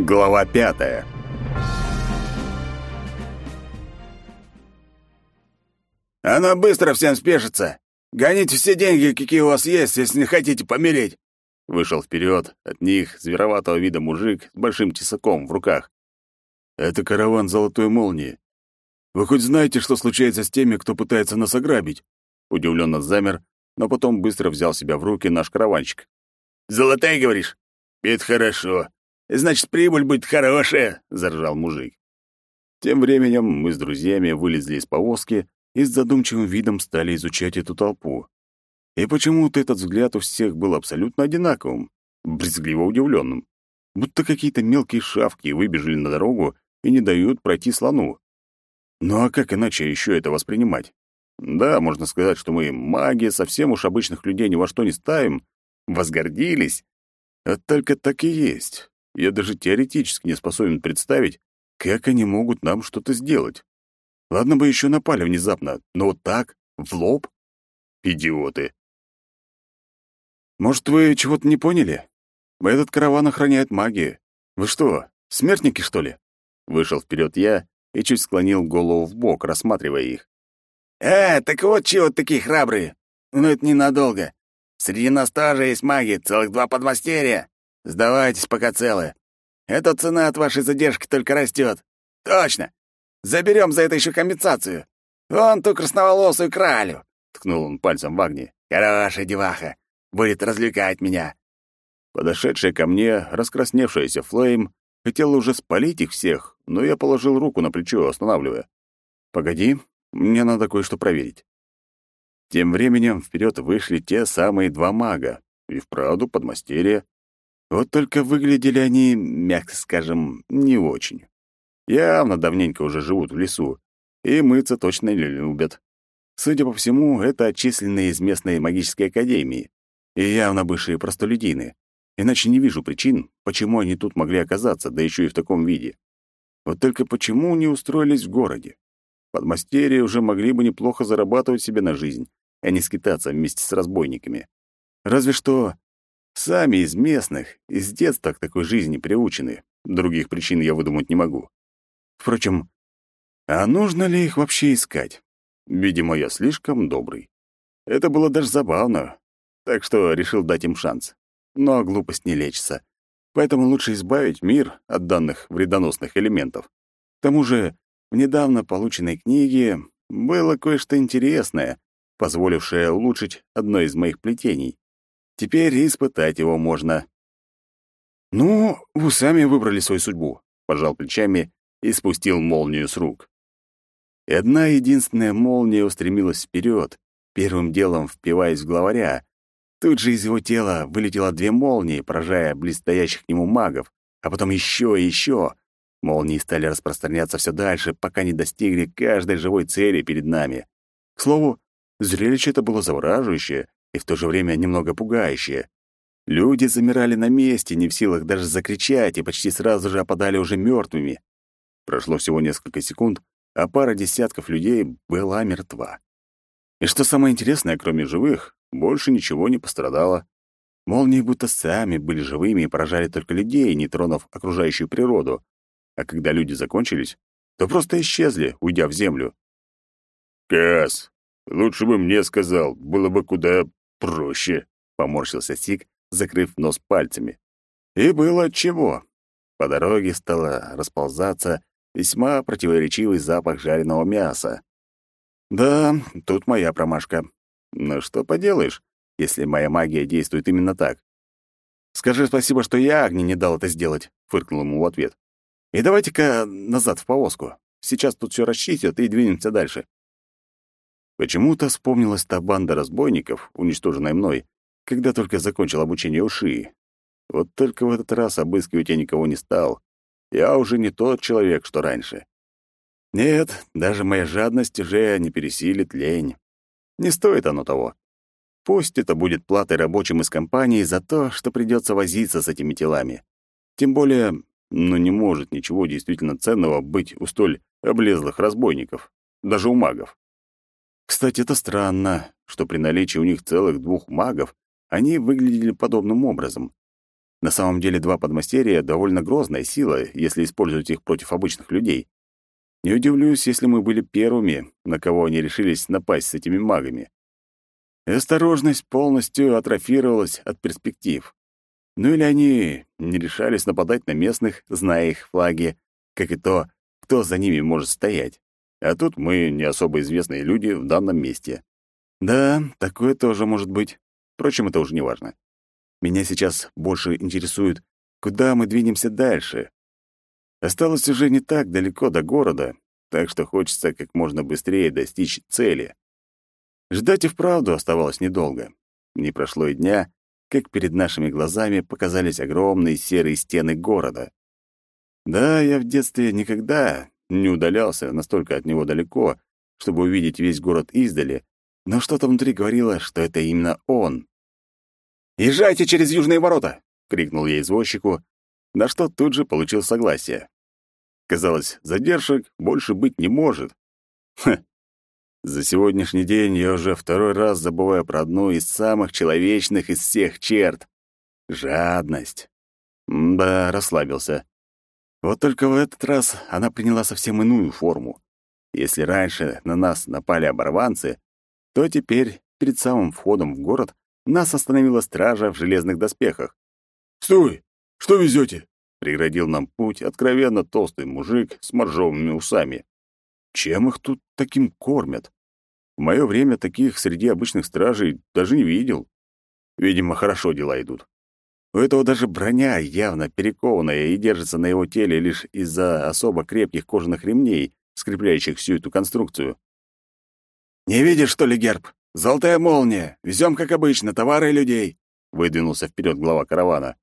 Глава пятая. «Оно быстро всем спешится! Гоните все деньги, какие у вас есть, если не хотите помереть!» Вышел вперед от них звероватого вида мужик с большим тесаком в руках. «Это караван золотой молнии. Вы хоть знаете, что случается с теми, кто пытается нас ограбить?» Удивленно замер, но потом быстро взял себя в руки наш караванщик. «Золотая, говоришь? Это хорошо. Значит, прибыль будет хорошая!» — заржал мужик. Тем временем мы с друзьями вылезли из повозки и с задумчивым видом стали изучать эту толпу. И почему-то этот взгляд у всех был абсолютно одинаковым, брезгливо удивленным. Будто какие-то мелкие шавки выбежали на дорогу и не дают пройти слону. Ну а как иначе еще это воспринимать? Да, можно сказать, что мы маги, совсем уж обычных людей ни во что не ставим, возгордились. А только так и есть. Я даже теоретически не способен представить, как они могут нам что-то сделать. Ладно бы еще напали внезапно, но вот так, в лоб? Идиоты. Может, вы чего-то не поняли? Этот караван охраняет магия. Вы что, смертники, что ли? Вышел вперед я и чуть склонил голову в бок, рассматривая их. «Э, так вот чего такие храбрые. Но это ненадолго. Среди нас тоже есть маги, целых два подмастерья. Сдавайтесь, пока целы. Эта цена от вашей задержки только растет. Точно. Заберем за это еще компенсацию. Вон ту красноволосую кралю!» — ткнул он пальцем в Агни. «Хорошая деваха. Будет развлекать меня». Подошедшая ко мне, раскрасневшаяся Флейм, хотела уже спалить их всех, но я положил руку на плечо, останавливая. «Погоди, мне надо кое-что проверить». Тем временем вперед вышли те самые два мага, и вправду подмастерья. Вот только выглядели они, мягко скажем, не очень. Явно давненько уже живут в лесу, и мыться точно не любят. Судя по всему, это отчисленные из местной магической академии, и явно бывшие простолюдины. Иначе не вижу причин, почему они тут могли оказаться, да еще и в таком виде. Вот только почему не устроились в городе? Подмастерья уже могли бы неплохо зарабатывать себе на жизнь, а не скитаться вместе с разбойниками. Разве что сами из местных, из детства к такой жизни приучены. Других причин я выдумать не могу. Впрочем, а нужно ли их вообще искать? Видимо, я слишком добрый. Это было даже забавно, так что решил дать им шанс. Но глупость не лечится. Поэтому лучше избавить мир от данных вредоносных элементов. К тому же, в недавно полученной книге было кое-что интересное, позволившее улучшить одно из моих плетений. Теперь испытать его можно. «Ну, вы сами выбрали свою судьбу», — пожал плечами и спустил молнию с рук. И одна единственная молния устремилась вперед, первым делом впиваясь в главаря. Тут же из его тела вылетело две молнии, поражая близстоящих к нему магов, а потом еще и еще. Молнии стали распространяться все дальше, пока не достигли каждой живой цели перед нами. К слову, зрелище это было завораживающее и в то же время немного пугающее. Люди замирали на месте, не в силах даже закричать, и почти сразу же опадали уже мертвыми. Прошло всего несколько секунд, а пара десятков людей была мертва. И что самое интересное, кроме живых, больше ничего не пострадало. Молнии будто сами были живыми и поражали только людей, не тронув окружающую природу. А когда люди закончились, то просто исчезли, уйдя в землю. «Кас, лучше бы мне сказал, было бы куда проще», — поморщился Сик, закрыв нос пальцами. И было чего. По дороге стало расползаться Весьма противоречивый запах жареного мяса. Да, тут моя промашка. Но что поделаешь, если моя магия действует именно так? «Скажи спасибо, что я Агне не дал это сделать», — фыркнул ему в ответ. «И давайте-ка назад в повозку. Сейчас тут все расчистят и двинемся дальше». Почему-то вспомнилась та банда разбойников, уничтоженная мной, когда только закончил обучение у Шии. Вот только в этот раз обыскивать я никого не стал, я уже не тот человек, что раньше. Нет, даже моя жадность уже не пересилит лень. Не стоит оно того. Пусть это будет платой рабочим из компании за то, что придется возиться с этими телами. Тем более, ну не может ничего действительно ценного быть у столь облезлых разбойников, даже у магов. Кстати, это странно, что при наличии у них целых двух магов они выглядели подобным образом. На самом деле два подмастерья — довольно грозная сила, если использовать их против обычных людей. Не удивлюсь, если мы были первыми, на кого они решились напасть с этими магами. И осторожность полностью атрофировалась от перспектив. Ну или они не решались нападать на местных, зная их флаги, как и то, кто за ними может стоять. А тут мы не особо известные люди в данном месте. Да, такое тоже может быть. Впрочем, это уже не важно. Меня сейчас больше интересует, куда мы двинемся дальше. Осталось уже не так далеко до города, так что хочется как можно быстрее достичь цели. Ждать и вправду оставалось недолго. Не прошло и дня, как перед нашими глазами показались огромные серые стены города. Да, я в детстве никогда не удалялся настолько от него далеко, чтобы увидеть весь город издали, но что-то внутри говорило, что это именно он. «Езжайте через южные ворота!» — крикнул я извозчику, на что тут же получил согласие. Казалось, задержек больше быть не может. Ха. За сегодняшний день я уже второй раз забываю про одну из самых человечных из всех черт — жадность. да, расслабился. Вот только в этот раз она приняла совсем иную форму. Если раньше на нас напали оборванцы, то теперь, перед самым входом в город, нас остановила стража в железных доспехах. «Стой! Что везете? преградил нам путь откровенно толстый мужик с моржовыми усами. Чем их тут таким кормят? В мое время таких среди обычных стражей даже не видел. Видимо, хорошо дела идут. У этого даже броня явно перекованная и держится на его теле лишь из-за особо крепких кожаных ремней, скрепляющих всю эту конструкцию. «Не видишь, что ли, герб? «Золотая молния! Везем, как обычно, товары и людей!» — выдвинулся вперед глава каравана.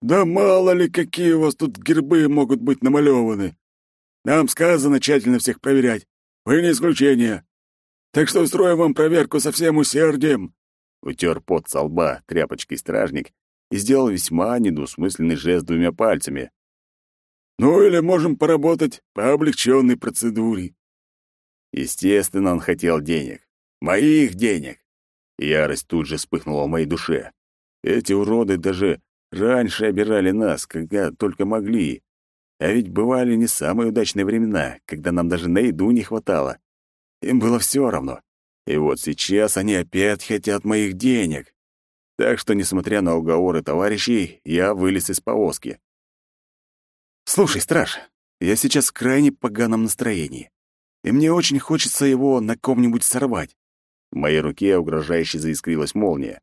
«Да мало ли, какие у вас тут гербы могут быть намалеваны! Нам сказано тщательно всех проверять. Вы не исключение. Так что устроим вам проверку со всем усердием!» Утер пот со лба тряпочкой стражник и сделал весьма недвусмысленный жест двумя пальцами. «Ну или можем поработать по облегченной процедуре». Естественно, он хотел денег. Моих денег!» Ярость тут же вспыхнула в моей душе. Эти уроды даже раньше обирали нас, когда только могли. А ведь бывали не самые удачные времена, когда нам даже на еду не хватало. Им было все равно. И вот сейчас они опять хотят моих денег. Так что, несмотря на уговоры товарищей, я вылез из повозки. «Слушай, страж, я сейчас в крайне поганом настроении, и мне очень хочется его на ком-нибудь сорвать. В моей руке угрожающе заискрилась молния.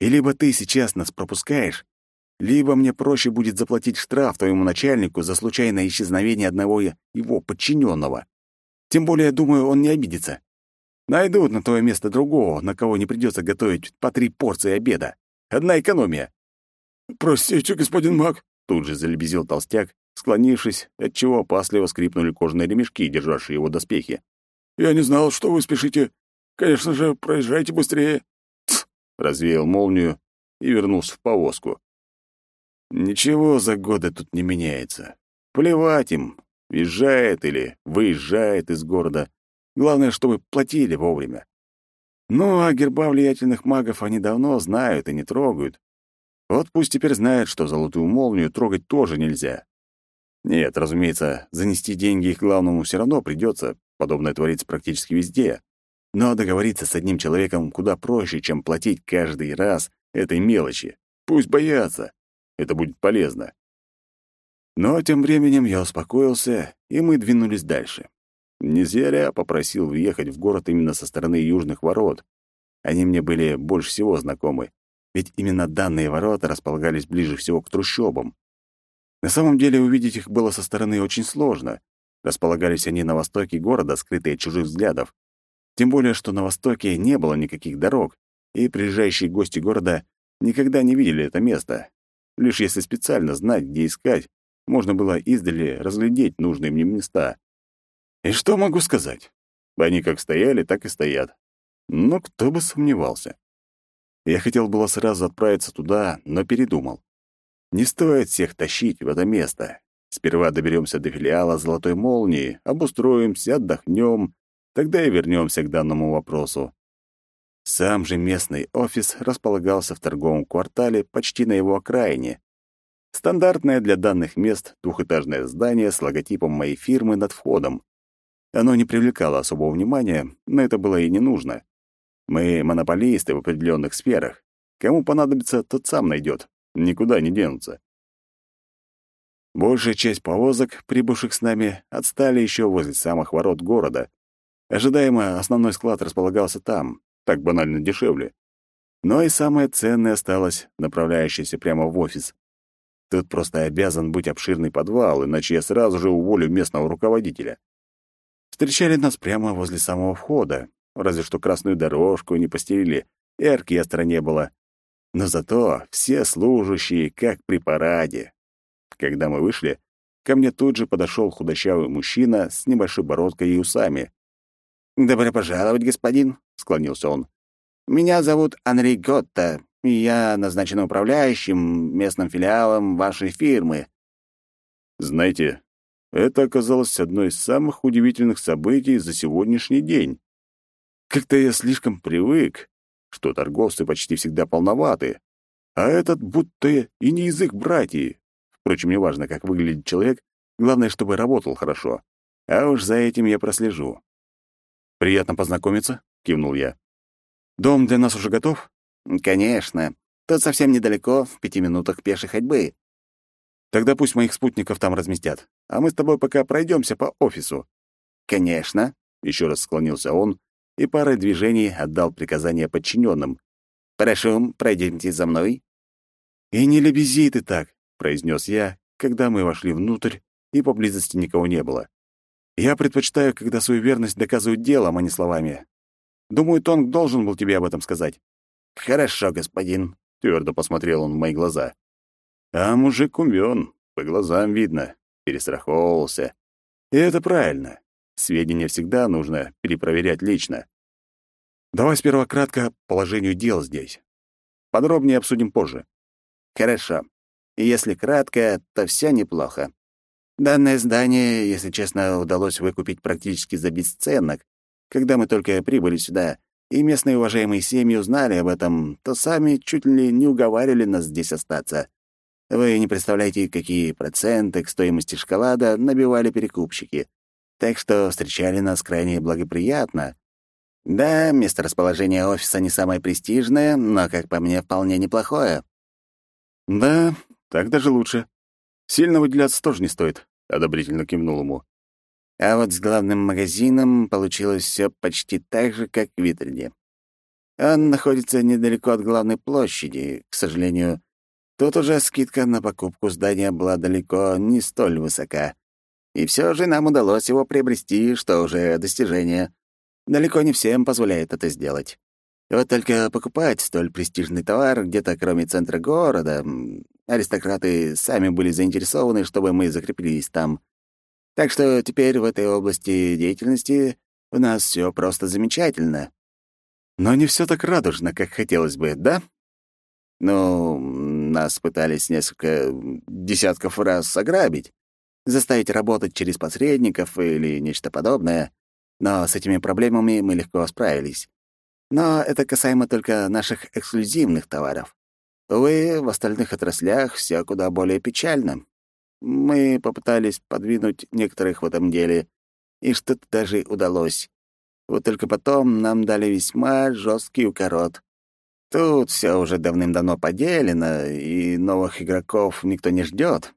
И либо ты сейчас нас пропускаешь, либо мне проще будет заплатить штраф твоему начальнику за случайное исчезновение одного его подчиненного. Тем более, думаю, он не обидится. Найдут на твое место другого, на кого не придется готовить по три порции обеда. Одна экономия. «Простите, господин маг», — тут же залебезил толстяк, склонившись, отчего опасливо скрипнули кожаные ремешки, державшие его доспехи. «Я не знал, что вы спешите. Конечно же, проезжайте быстрее. Тс, развеял молнию и вернулся в повозку. Ничего за годы тут не меняется. Плевать им, въезжает или выезжает из города. Главное, чтобы платили вовремя. Ну, а герба влиятельных магов они давно знают и не трогают. Вот пусть теперь знают, что золотую молнию трогать тоже нельзя. Нет, разумеется, занести деньги их главному все равно придется. Подобное творится практически везде. Но договориться с одним человеком куда проще, чем платить каждый раз этой мелочи. Пусть боятся. Это будет полезно. Но тем временем я успокоился, и мы двинулись дальше. Не зря попросил въехать в город именно со стороны южных ворот. Они мне были больше всего знакомы, ведь именно данные ворота располагались ближе всего к трущобам. На самом деле увидеть их было со стороны очень сложно. Располагались они на востоке города, скрытые от чужих взглядов. Тем более, что на Востоке не было никаких дорог, и приезжающие гости города никогда не видели это место. Лишь если специально знать, где искать, можно было издали разглядеть нужные мне места. И что могу сказать? Они как стояли, так и стоят. Но кто бы сомневался. Я хотел было сразу отправиться туда, но передумал. Не стоит всех тащить в это место. Сперва доберемся до филиала «Золотой молнии», обустроимся, отдохнем, Тогда и вернемся к данному вопросу. Сам же местный офис располагался в торговом квартале почти на его окраине, Стандартное для данных мест двухэтажное здание с логотипом моей фирмы над входом. Оно не привлекало особого внимания, но это было и не нужно. Мы монополисты в определенных сферах. Кому понадобится, тот сам найдет. Никуда не денутся. Большая часть повозок, прибывших с нами, отстали еще возле самых ворот города. Ожидаемо, основной склад располагался там, так банально дешевле. Но и самое ценное осталось, направляющееся прямо в офис. Тут просто обязан быть обширный подвал, иначе я сразу же уволю местного руководителя. Встречали нас прямо возле самого входа, разве что красную дорожку не постелили, и оркестра не было. Но зато все служащие, как при параде. Когда мы вышли, ко мне тут же подошел худощавый мужчина с небольшой бородкой и усами. «Добро пожаловать, господин», — склонился он. «Меня зовут Анри Готта, и я назначен управляющим местным филиалом вашей фирмы». Знаете, это оказалось одно из самых удивительных событий за сегодняшний день. Как-то я слишком привык, что торговцы почти всегда полноваты, а этот будто и не язык братьев. Впрочем, неважно, как выглядит человек, главное, чтобы работал хорошо. А уж за этим я прослежу. «Приятно познакомиться», — кивнул я. «Дом для нас уже готов?» «Конечно. Тут совсем недалеко, в пяти минутах пешей ходьбы». «Тогда пусть моих спутников там разместят, а мы с тобой пока пройдемся по офису». «Конечно», — еще раз склонился он и парой движений отдал приказание подчиненным. «Прошу, пройдемте за мной». «И не лебези ты так произнес я, когда мы вошли внутрь, и поблизости никого не было. Я предпочитаю, когда свою верность доказывают делом, а не словами. Думаю, Тонг должен был тебе об этом сказать. Хорошо, господин, твердо посмотрел он в мои глаза. А мужик умён, по глазам видно, перестраховывался. И это правильно. Сведения всегда нужно перепроверять лично. Давай сперва кратко положению дел здесь. Подробнее обсудим позже. Хорошо. Если кратко, то все неплохо. Данное здание, если честно, удалось выкупить практически за бесценок. Когда мы только прибыли сюда, и местные уважаемые семьи узнали об этом, то сами чуть ли не уговаривали нас здесь остаться. Вы не представляете, какие проценты к стоимости шоколада набивали перекупщики. Так что встречали нас крайне благоприятно. Да, место расположения офиса не самое престижное, но, как по мне, вполне неплохое. Да, так даже лучше. Сильно выделяться тоже не стоит, одобрительно кивнул ему. А вот с главным магазином получилось все почти так же, как в Витрине. Он находится недалеко от главной площади. К сожалению, тут уже скидка на покупку здания была далеко не столь высока. И все же нам удалось его приобрести, что уже достижение. Далеко не всем позволяет это сделать. Вот только покупать столь престижный товар где-то кроме центра города, аристократы сами были заинтересованы, чтобы мы закрепились там. Так что теперь в этой области деятельности у нас все просто замечательно. Но не все так радужно, как хотелось бы, да? Ну, нас пытались несколько десятков раз ограбить, заставить работать через посредников или нечто подобное, но с этими проблемами мы легко справились. Но это касаемо только наших эксклюзивных товаров. Увы, в остальных отраслях все куда более печально. Мы попытались подвинуть некоторых в этом деле, и что-то даже удалось. Вот только потом нам дали весьма жесткий укорот. Тут все уже давным-давно поделено, и новых игроков никто не ждет.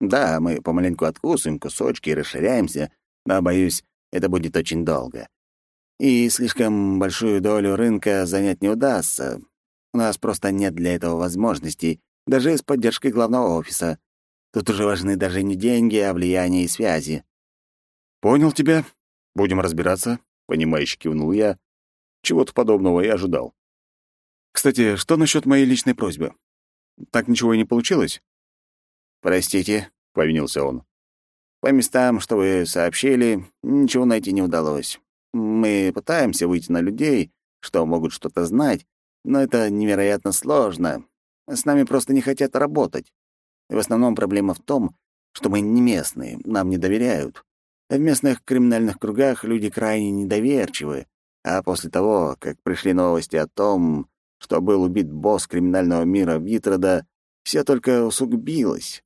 Да, мы помаленьку откусываем кусочки и расширяемся, но, боюсь, это будет очень долго и слишком большую долю рынка занять не удастся. У нас просто нет для этого возможностей, даже с поддержкой главного офиса. Тут уже важны даже не деньги, а влияние и связи. «Понял тебя. Будем разбираться», — понимающе кивнул я. Чего-то подобного и ожидал. «Кстати, что насчет моей личной просьбы? Так ничего и не получилось?» «Простите», — повинился он. «По местам, что вы сообщили, ничего найти не удалось. Мы пытаемся выйти на людей, что могут что-то знать, но это невероятно сложно. С нами просто не хотят работать. И в основном проблема в том, что мы не местные, нам не доверяют. В местных криминальных кругах люди крайне недоверчивы, а после того, как пришли новости о том, что был убит босс криминального мира Витрода, все только усугубилось.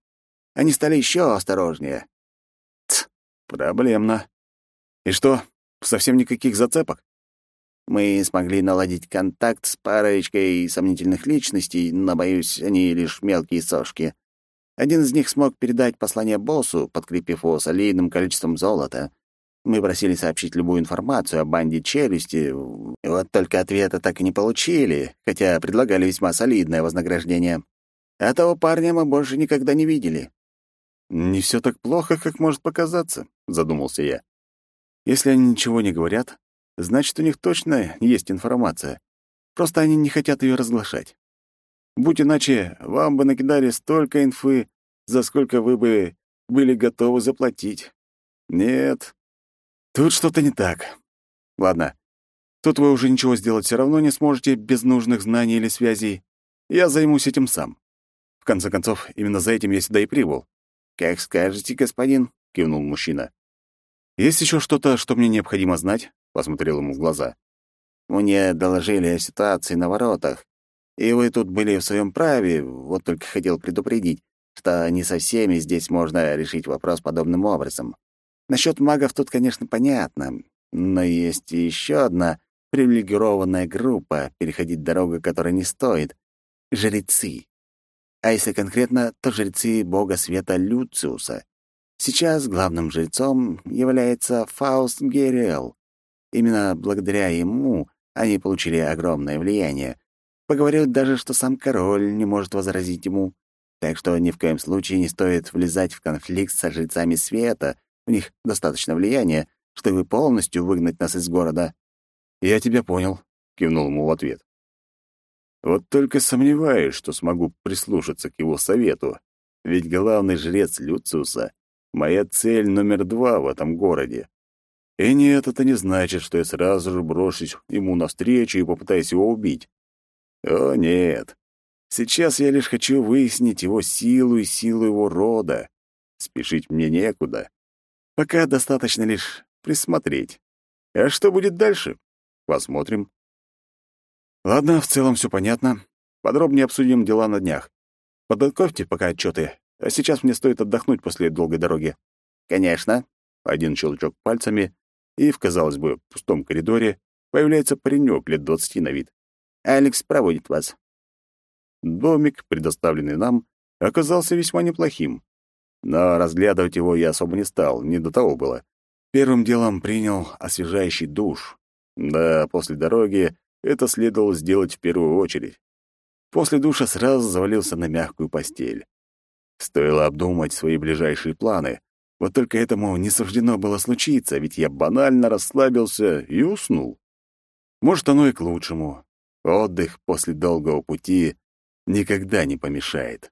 Они стали еще осторожнее. Тс, проблемно. И что, совсем никаких зацепок? Мы смогли наладить контакт с парочкой сомнительных личностей, но, боюсь, они лишь мелкие сошки. Один из них смог передать послание боссу, подкрепив его солидным количеством золота. Мы просили сообщить любую информацию о банде челюсти, вот только ответа так и не получили, хотя предлагали весьма солидное вознаграждение. А того парня мы больше никогда не видели. «Не все так плохо, как может показаться», — задумался я. «Если они ничего не говорят, значит, у них точно есть информация. Просто они не хотят ее разглашать. Будь иначе, вам бы накидали столько инфы, за сколько вы бы были готовы заплатить. Нет, тут что-то не так. Ладно, тут вы уже ничего сделать все равно не сможете без нужных знаний или связей. Я займусь этим сам. В конце концов, именно за этим я сюда и прибыл. «Как скажете, господин», — кивнул мужчина. «Есть еще что-то, что мне необходимо знать?» — посмотрел ему в глаза. «Мне доложили о ситуации на воротах. И вы тут были в своем праве, вот только хотел предупредить, что не со всеми здесь можно решить вопрос подобным образом. Насчет магов тут, конечно, понятно, но есть еще одна привилегированная группа, переходить дорогу которой не стоит — жрецы. А если конкретно, то жрецы бога света Люциуса. Сейчас главным жрецом является Фауст Гериэл. Именно благодаря ему они получили огромное влияние, Поговорил даже, что сам король не может возразить ему. Так что ни в коем случае не стоит влезать в конфликт со жрецами света. У них достаточно влияния, чтобы полностью выгнать нас из города. «Я тебя понял», — кивнул ему в ответ. «Вот только сомневаюсь, что смогу прислушаться к его совету, ведь главный жрец Люциуса — моя цель номер два в этом городе. И нет, это не значит, что я сразу же брошусь ему навстречу и попытаюсь его убить. О, нет. Сейчас я лишь хочу выяснить его силу и силу его рода. Спешить мне некуда. Пока достаточно лишь присмотреть. А что будет дальше? Посмотрим. Ладно, в целом все понятно. Подробнее обсудим дела на днях. Подготовьте пока отчеты, а сейчас мне стоит отдохнуть после долгой дороги. Конечно. Один щелчок пальцами, и в, казалось бы, пустом коридоре появляется паренек лет двадцати на вид. Алекс проводит вас». Домик, предоставленный нам, оказался весьма неплохим. Но разглядывать его я особо не стал, не до того было. Первым делом принял освежающий душ. Да, после дороги это следовало сделать в первую очередь. После душа сразу завалился на мягкую постель. Стоило обдумать свои ближайшие планы. Вот только этому не суждено было случиться, ведь я банально расслабился и уснул. Может, оно и к лучшему. Отдых после долгого пути никогда не помешает.